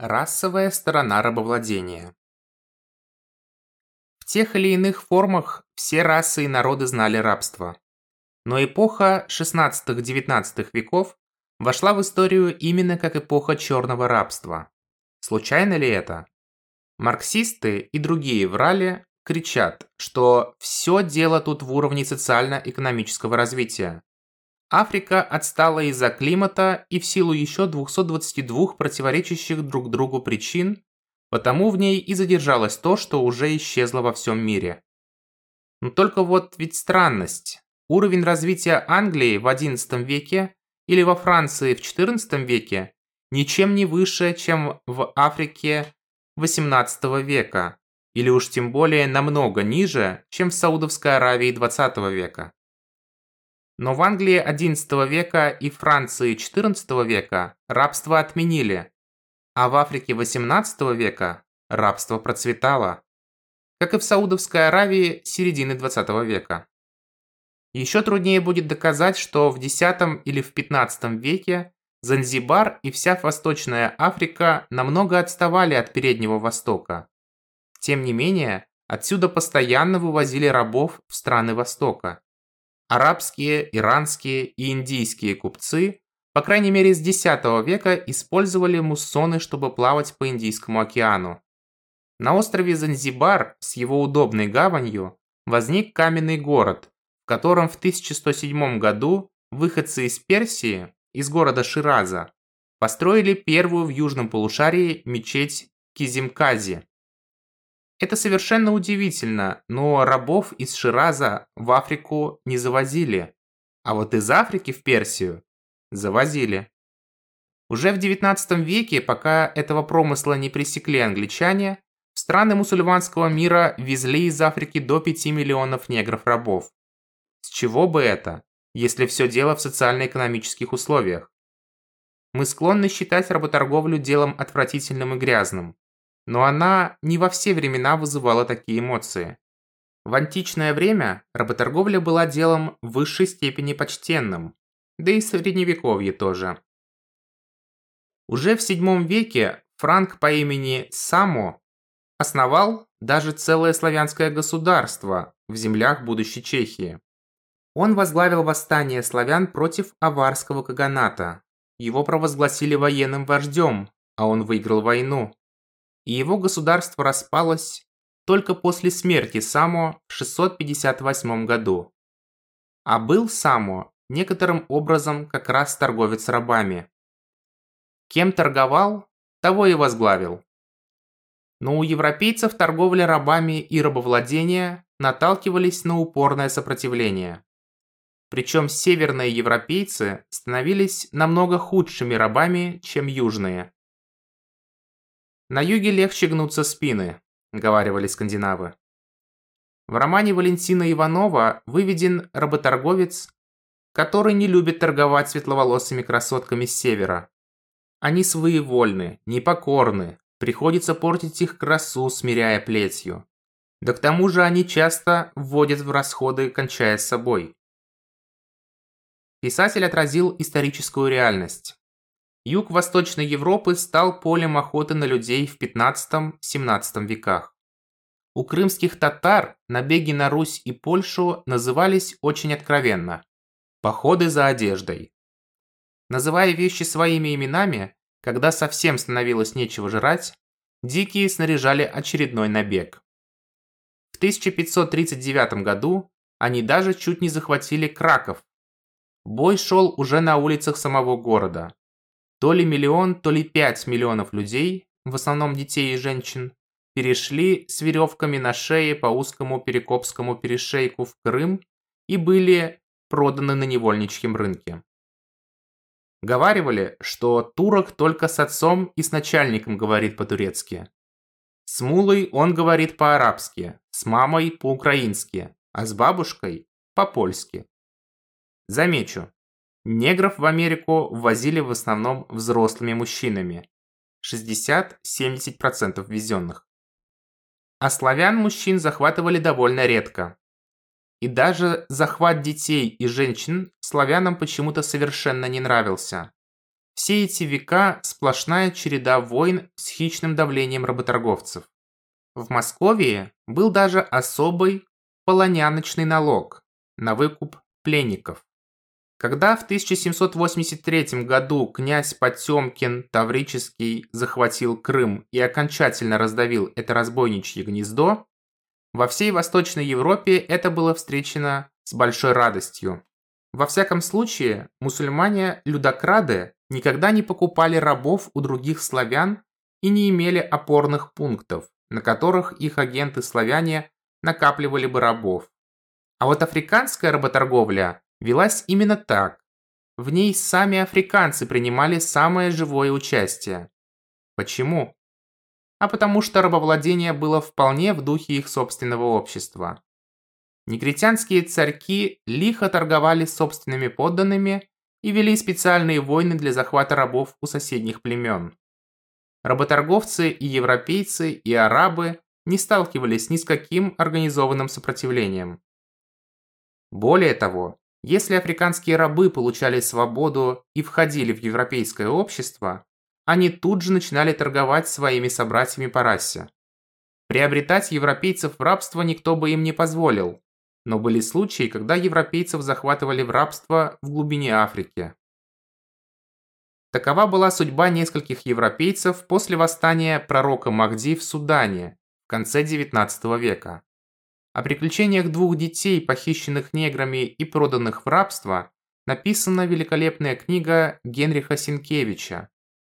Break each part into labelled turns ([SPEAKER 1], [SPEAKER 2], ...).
[SPEAKER 1] Расовая сторона рабовладения. В тех или иных формах все расы и народы знали рабство. Но эпоха 16-19 веков вошла в историю именно как эпоха черного рабства. Случайно ли это? Марксисты и другие врали, кричат, что все дело тут в уровне социально-экономического развития. Африка отстала из-за климата и в силу еще 222 противоречащих друг другу причин, потому в ней и задержалось то, что уже исчезло во всем мире. Но только вот ведь странность. Уровень развития Англии в XI веке или во Франции в XIV веке ничем не выше, чем в Африке XVIII века, или уж тем более намного ниже, чем в Саудовской Аравии XX века. Но в Англии XI века и Франции XIV века рабство отменили, а в Африке XVIII века рабство процветало, как и в Саудовской Аравии середины XX века. Еще труднее будет доказать, что в X или в XV веке Занзибар и вся Восточная Африка намного отставали от Переднего Востока. Тем не менее, отсюда постоянно вывозили рабов в страны Востока. Арабские, иранские и индийские купцы, по крайней мере с X века, использовали муссоны, чтобы плавать по Индийскому океану. На острове Занзибар с его удобной гаванью возник каменный город, в котором в 1107 году выходцы из Персии из города Шираза построили первую в южном полушарии мечеть Кизимкази. Это совершенно удивительно, но рабов из Шираза в Африку не завозили, а вот из Африки в Персию завозили. Уже в 19 веке, пока этого промысла не пресекли англичане, в страны мусульманского мира везли из Африки до 5 миллионов негров-рабов. С чего бы это? если все дело в социально-экономических условиях. Мы склонны считать работорговлю делом отвратительным и грязным, но она не во все времена вызывала такие эмоции. В античное время работорговля была делом в высшей степени почтенным, да и в средневековье тоже. Уже в VII веке Франк по имени Само основал даже целое славянское государство в землях будущей Чехии. Он возглавил восстание славян против аварского каганата. Его провозгласили военным вождем, а он выиграл войну. И его государство распалось только после смерти Само в 658 году. А был Само некоторым образом как раз торговец рабами. Кем торговал, того и возглавил. Но у европейцев торговля рабами и рабовладение наталкивались на упорное сопротивление. Причем северные европейцы становились намного худшими рабами, чем южные. «На юге легче гнутся спины», – говаривали скандинавы. В романе Валентина Иванова выведен работорговец, который не любит торговать светловолосыми красотками с севера. Они своевольны, непокорны, приходится портить их красу, смиряя плетью. Да к тому же они часто вводят в расходы, кончая с собой. Писатель отразил историческую реальность. Юг Восточной Европы стал полем охоты на людей в 15-17 веках. У крымских татар набеги на Русь и Польшу назывались очень откровенно – походы за одеждой. Называя вещи своими именами, когда совсем становилось нечего жрать, дикие снаряжали очередной набег. В 1539 году они даже чуть не захватили Краков, Бой шел уже на улицах самого города. То ли миллион, то ли пять миллионов людей, в основном детей и женщин, перешли с веревками на шее по узкому Перекопскому перешейку в Крым и были проданы на невольничьем рынке. Говаривали, что турок только с отцом и с начальником говорит по-турецки. С мулой он говорит по-арабски, с мамой по-украински, а с бабушкой по-польски. Замечу, негров в Америку ввозили в основном взрослыми мужчинами, 60-70% везенных. А славян мужчин захватывали довольно редко. И даже захват детей и женщин славянам почему-то совершенно не нравился. все эти века сплошная череда войн с хищным давлением работорговцев. В Москве был даже особый полоняночный налог на выкуп пленников. Когда в 1783 году князь Потемкин Таврический захватил Крым и окончательно раздавил это разбойничье гнездо, во всей Восточной Европе это было встречено с большой радостью. Во всяком случае, мусульмане-людокрады никогда не покупали рабов у других славян и не имели опорных пунктов, на которых их агенты-славяне накапливали бы рабов. А вот африканская работорговля велась именно так. В ней сами африканцы принимали самое живое участие. Почему? А потому что рабовладение было вполне в духе их собственного общества. Негритянские царьки лихо торговали собственными подданными и вели специальные войны для захвата рабов у соседних племен. Работорговцы и европейцы, и арабы не сталкивались ни с каким организованным сопротивлением. Более того, если африканские рабы получали свободу и входили в европейское общество, они тут же начинали торговать своими собратьями по расе. Приобретать европейцев в рабство никто бы им не позволил, но были случаи, когда европейцев захватывали в рабство в глубине Африки. Такова была судьба нескольких европейцев после восстания пророка Махди в Судане в конце XIX века. О приключениях двух детей, похищенных неграми и проданных в рабство, написана великолепная книга Генриха Синкевича.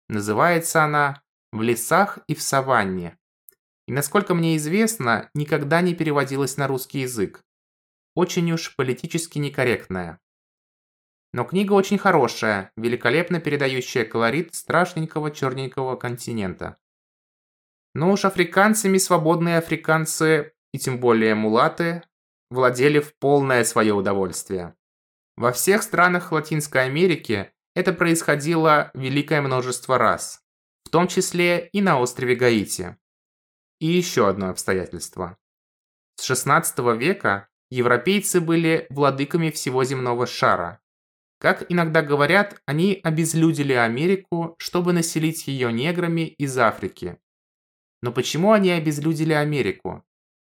[SPEAKER 1] Называется она «В лесах и в саванне». И, насколько мне известно, никогда не переводилась на русский язык. Очень уж политически некорректная. Но книга очень хорошая, великолепно передающая колорит страшненького черненького континента. Но уж африканцами свободные африканцы, и тем более мулаты, владели в полное свое удовольствие. Во всех странах Латинской Америки это происходило великое множество раз, в том числе и на острове Гаити. И еще одно обстоятельство. С 16 века европейцы были владыками всего земного шара, как иногда говорят, они обезлюдили Америку, чтобы населить ее неграми из Африки. Но почему они обезлюдили Америку?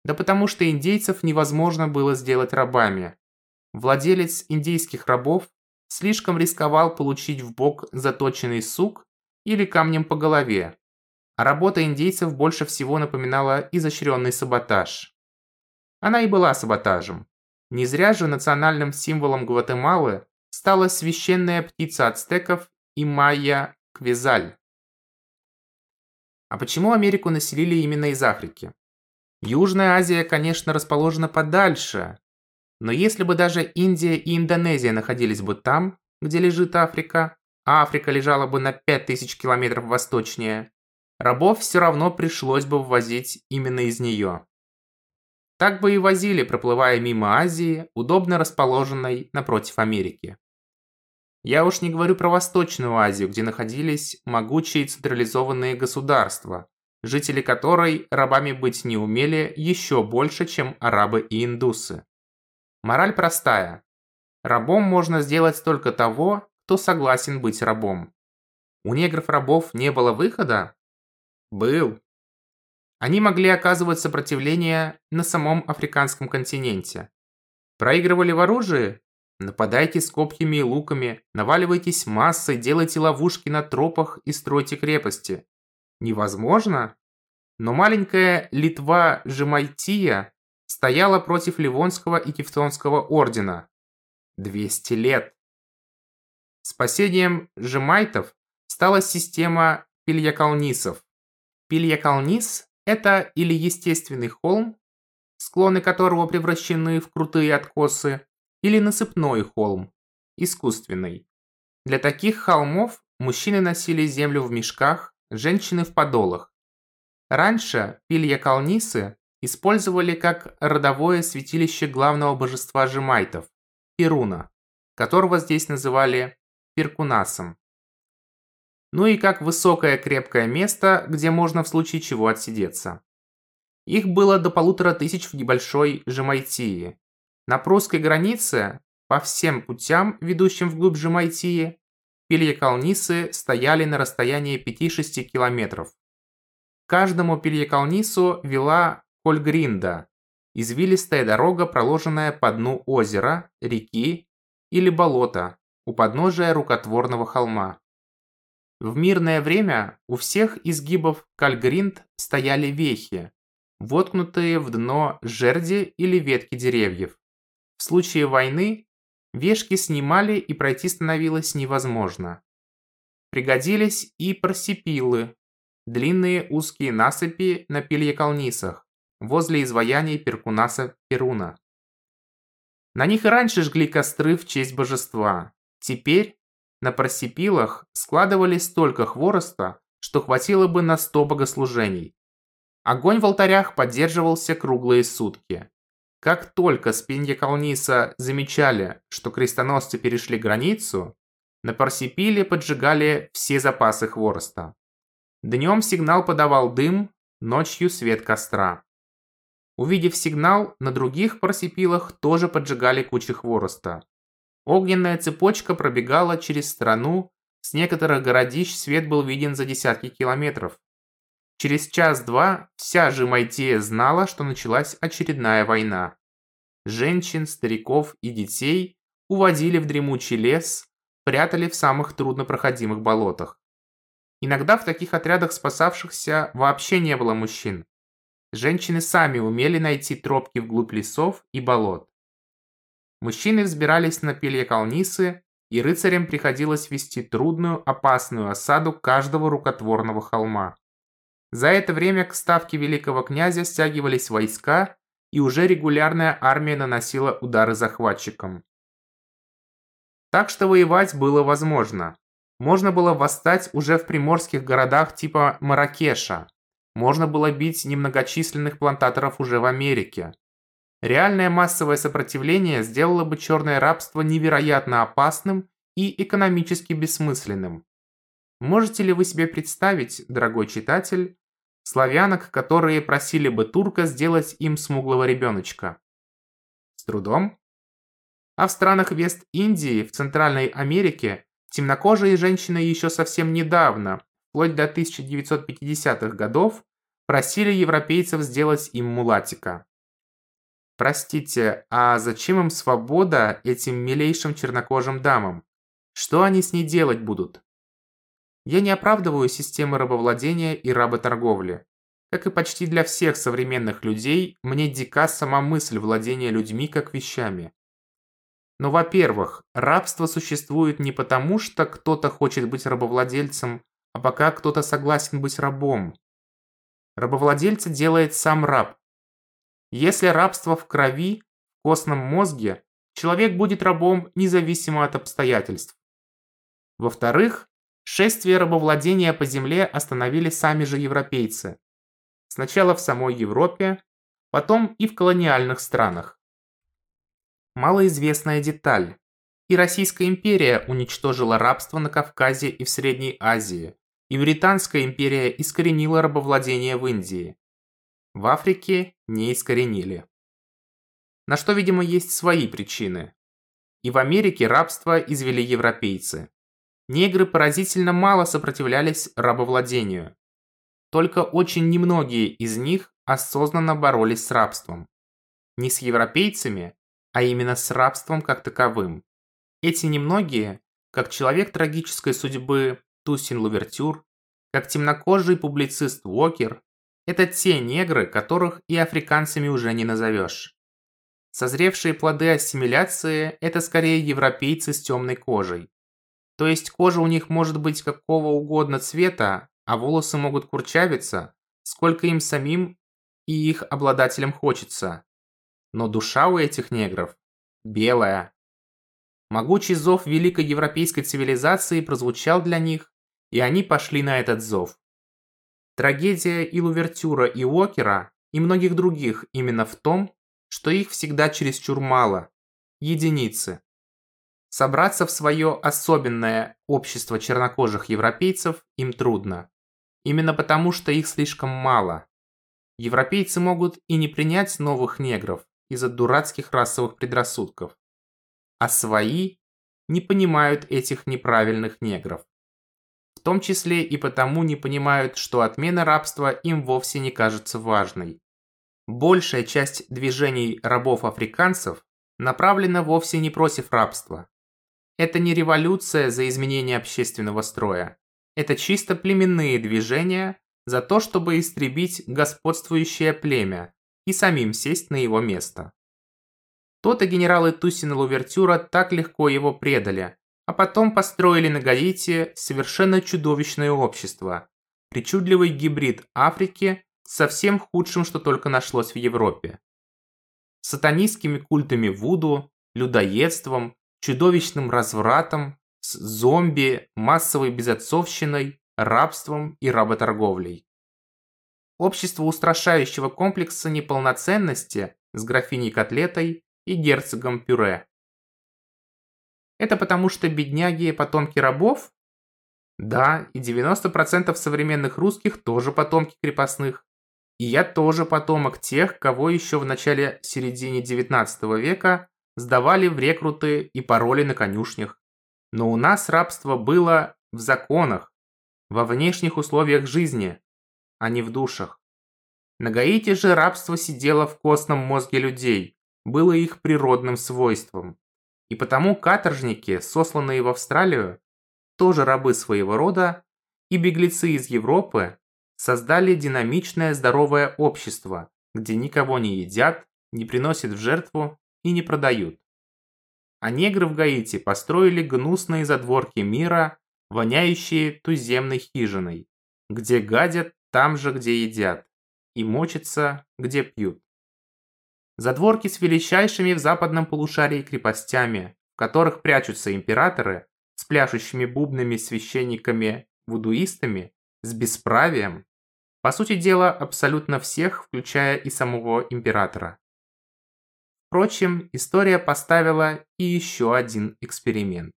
[SPEAKER 1] Да потому что индейцев невозможно было сделать рабами. Владелец индейских рабов слишком рисковал получить в бок заточенный сук или камнем по голове. А работа индейцев больше всего напоминала изощренный саботаж. Она и была саботажем. Не зря же национальным символом Гватемалы стала священная птица ацтеков и майя Квизаль. А почему Америку населили именно из Африки? Южная Азия, конечно, расположена подальше, но если бы даже Индия и Индонезия находились бы там, где лежит Африка, а Африка лежала бы на 5000 километров восточнее, рабов все равно пришлось бы ввозить именно из нее. Так бы и возили, проплывая мимо Азии, удобно расположенной напротив Америки. Я уж не говорю про Восточную Азию, где находились могучие централизованные государства, жители которой рабами быть не умели еще больше, чем арабы и индусы. Мораль простая. Рабом можно сделать только того, кто согласен быть рабом. У негров-рабов не было выхода? Был. Они могли оказывать сопротивление на самом африканском континенте. Проигрывали в оружии? Нападайте с копьями и луками, наваливайтесь массой, делайте ловушки на тропах и стройте крепости. Невозможно? Но маленькая Литва Жемайтия стояла против Ливонского и Кефтонского ордена. 200 лет. Спасением жемайтов стала система пильякалнисов. Пильякалнис – это или естественный холм, склоны которого превращены в крутые откосы, или насыпной холм, искусственный. Для таких холмов мужчины носили землю в мешках, женщины в подолах. Раньше пилья-калнисы использовали как родовое святилище главного божества жемайтов – Перуна, которого здесь называли Перкунасом. Ну и как высокое крепкое место, где можно в случае чего отсидеться. Их было до полутора тысяч в небольшой Жемайтии, на прусской границе, по всем путям, ведущим вглубь Жемайтии, пельекалнисы стояли на расстоянии 5-6 километров. К каждому пельекалнису вела Кольгринда, извилистая дорога, проложенная по дну озера, реки или болота у подножия рукотворного холма. В мирное время у всех изгибов Кальгринд стояли вехи, воткнутые в дно жерди или ветки деревьев. В случае войны вешки снимали и пройти становилось невозможно. Пригодились и парсипилы, длинные узкие насыпи на пельекалнисах, возле изваяний Перкунаса Перуна. На них и раньше жгли костры в честь божества. Теперь на парсипилах складывали столько хвороста, что хватило бы на сто богослужений. Огонь в алтарях поддерживался круглые сутки. Как только с Пинья замечали, что крестоносцы перешли границу, на Парсипиле поджигали все запасы хвороста. Днем сигнал подавал дым, ночью свет костра. Увидев сигнал, на других Парсипилах тоже поджигали кучи хвороста. Огненная цепочка пробегала через страну, с некоторых городищ свет был виден за десятки километров. Через час-два вся Жимайтея знала, что началась очередная война. Женщин, стариков и детей уводили в дремучий лес, прятали в самых труднопроходимых болотах. Иногда в таких отрядах спасавшихся вообще не было мужчин. Женщины сами умели найти тропки вглубь лесов и болот. Мужчины взбирались на пельекалнисы, и рыцарям приходилось вести трудную, опасную осаду каждого рукотворного холма. За это время к ставке великого князя стягивались войска, и уже регулярная армия наносила удары захватчикам. Так что воевать было возможно. Можно было восстать уже в приморских городах типа Маракеша. Можно было бить немногочисленных плантаторов уже в Америке. Реальное массовое сопротивление сделало бы черное рабство невероятно опасным и экономически бессмысленным. Можете ли вы себе представить, дорогой читатель, Славянок, которые просили бы турка сделать им смуглого ребеночка. С трудом. А в странах Вест-Индии, в Центральной Америке, темнокожие женщины еще совсем недавно, вплоть до 1950-х годов, просили европейцев сделать им мулатика. Простите, а зачем им свобода этим милейшим чернокожим дамам? Что они с ней делать будут? Я не оправдываю системы рабовладения и работорговли. Как и почти для всех современных людей, мне дика сама мысль владения людьми как вещами. Но, во-первых, рабство существует не потому, что кто-то хочет быть рабовладельцем, а пока кто-то согласен быть рабом. Рабовладельца делает сам раб. Если рабство в крови, в костном мозге, человек будет рабом независимо от обстоятельств. Во-вторых, Шествие рабовладения по земле остановили сами же европейцы. Сначала в самой Европе, потом и в колониальных странах. Малоизвестная деталь. И Российская империя уничтожила рабство на Кавказе и в Средней Азии, и Британская империя искоренила рабовладение в Индии. В Африке не искоренили. На что, видимо, есть свои причины. И в Америке рабство извели европейцы. Негры поразительно мало сопротивлялись рабовладению. Только очень немногие из них осознанно боролись с рабством. Не с европейцами, а именно с рабством как таковым. Эти немногие, как человек трагической судьбы Тусин Лувертюр, как темнокожий публицист Уокер, это те негры, которых и африканцами уже не назовешь. Созревшие плоды ассимиляции – это скорее европейцы с темной кожей. То есть кожа у них может быть какого угодно цвета, а волосы могут курчавиться, сколько им самим и их обладателям хочется. Но душа у этих негров белая. Могучий зов великой европейской цивилизации прозвучал для них, и они пошли на этот зов. Трагедия и Лувертюра, и Уокера, и многих других именно в том, что их всегда чересчур мало. Единицы. Собраться в свое особенное общество чернокожих европейцев им трудно. Именно потому, что их слишком мало. Европейцы могут и не принять новых негров из-за дурацких расовых предрассудков. А свои не понимают этих неправильных негров. В том числе и потому не понимают, что отмена рабства им вовсе не кажется важной. Большая часть движений рабов-африканцев направлена вовсе не против рабства. Это не революция за изменение общественного строя. Это чисто племенные движения за то, чтобы истребить господствующее племя и самим сесть на его место. То-то генералы Туссин и Лувертюра так легко его предали, а потом построили на Гаити совершенно чудовищное общество, причудливый гибрид Африки со всем худшим, что только нашлось в Европе. Сатанистскими культами Вуду, людоедством, чудовищным развратом, с зомби, массовой безотцовщиной, рабством и работорговлей. Общество устрашающего комплекса неполноценности с графиней Котлетой и герцогом Пюре. Это потому что бедняги – потомки рабов? Да, и 90% современных русских тоже потомки крепостных. И я тоже потомок тех, кого еще в начале-середине 19 века сдавали в рекруты и пароли на конюшнях. Но у нас рабство было в законах, во внешних условиях жизни, а не в душах. На Гаити же рабство сидело в костном мозге людей, было их природным свойством. И потому каторжники, сосланные в Австралию, тоже рабы своего рода, и беглецы из Европы создали динамичное здоровое общество, где никого не едят, не приносят в жертву и не продают. А негры в Гаити построили гнусные задворки мира, воняющие туземной хижиной, где гадят там же, где едят, и мочатся, где пьют. Задворки с величайшими в западном полушарии крепостями, в которых прячутся императоры, с пляшущими бубнами священниками-вудуистами, с бесправием, по сути дела, абсолютно всех, включая и самого императора. Впрочем, история поставила и еще один эксперимент.